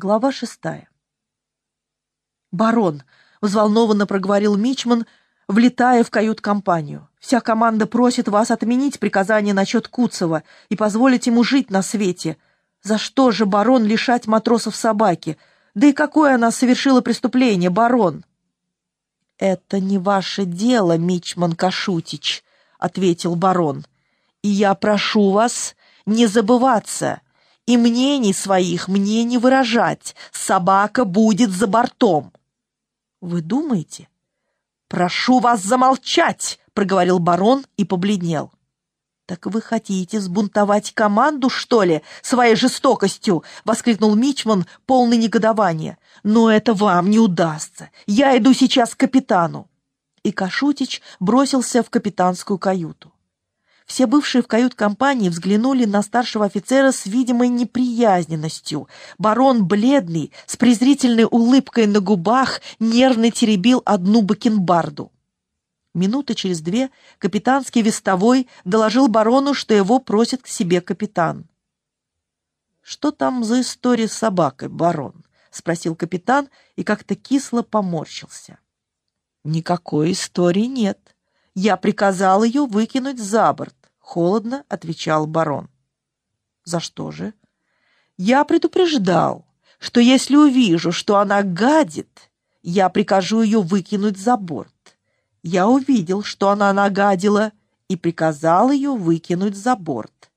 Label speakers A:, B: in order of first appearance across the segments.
A: Глава шестая. «Барон!» — взволнованно проговорил Мичман, влетая в кают-компанию. «Вся команда просит вас отменить приказание насчет Куцева и позволить ему жить на свете. За что же, барон, лишать матросов собаки? Да и какое она совершила преступление, барон?» «Это не ваше дело, Мичман Кашутич», — ответил барон. «И я прошу вас не забываться» и мнений своих мне не выражать. Собака будет за бортом. Вы думаете? Прошу вас замолчать, проговорил барон и побледнел. «Так вы хотите сбунтовать команду, что ли, своей жестокостью?» — воскликнул Мичман, полный негодования. «Но это вам не удастся. Я иду сейчас к капитану». И Кашутич бросился в капитанскую каюту. Все бывшие в кают-компании взглянули на старшего офицера с видимой неприязненностью. Барон, бледный, с презрительной улыбкой на губах, нервно теребил одну бакенбарду. Минуты через две капитанский вестовой доложил барону, что его просит к себе капитан. «Что там за история с собакой, барон?» — спросил капитан и как-то кисло поморщился. «Никакой истории нет. Я приказал ее выкинуть за борт холодно отвечал барон. За что же? Я предупреждал, что если увижу, что она гадит, я прикажу ее выкинуть за борт. Я увидел, что она нагадила, и приказал ее выкинуть за борт.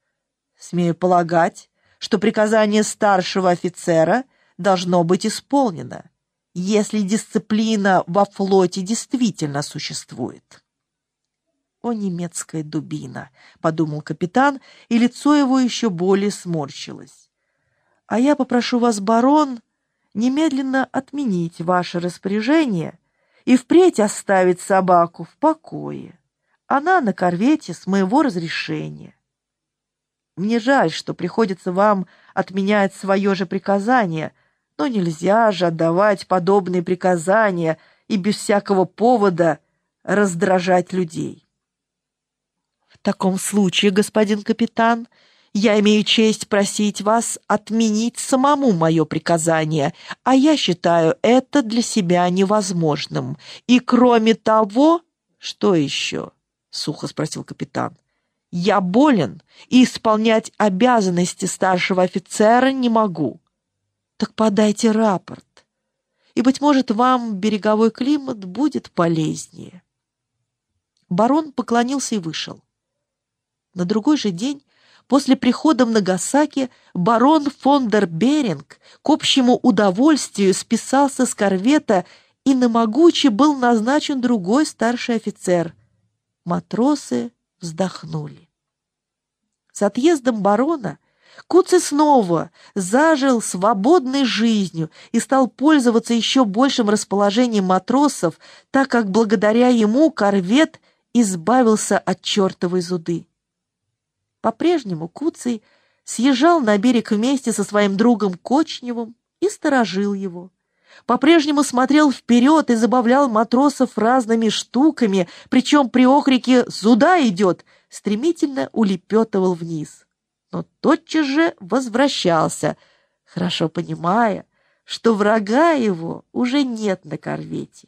A: Смею полагать, что приказание старшего офицера должно быть исполнено, если дисциплина во флоте действительно существует. «О, немецкая дубина!» — подумал капитан, и лицо его еще более сморщилось. «А я попрошу вас, барон, немедленно отменить ваше распоряжение и впредь оставить собаку в покое. Она на корвете с моего разрешения. Мне жаль, что приходится вам отменять свое же приказание, но нельзя же отдавать подобные приказания и без всякого повода раздражать людей». В таком случае, господин капитан, я имею честь просить вас отменить самому мое приказание, а я считаю это для себя невозможным. И кроме того, что еще? Сухо спросил капитан. Я болен и исполнять обязанности старшего офицера не могу. Так подайте рапорт, и, быть может, вам береговой климат будет полезнее. Барон поклонился и вышел. На другой же день, после прихода в Нагасаки, барон фон дер Беринг к общему удовольствию списался с корвета, и на Могуче был назначен другой старший офицер. Матросы вздохнули. С отъездом барона Куци снова зажил свободной жизнью и стал пользоваться еще большим расположением матросов, так как благодаря ему корвет избавился от чертовой зуды. По-прежнему Куций съезжал на берег вместе со своим другом Кочневым и сторожил его. По-прежнему смотрел вперед и забавлял матросов разными штуками, причем при окрике «Сюда идет!» стремительно улепетывал вниз. Но тотчас же возвращался, хорошо понимая, что врага его уже нет на корвете.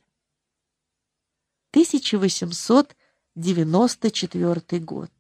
A: 1894 год.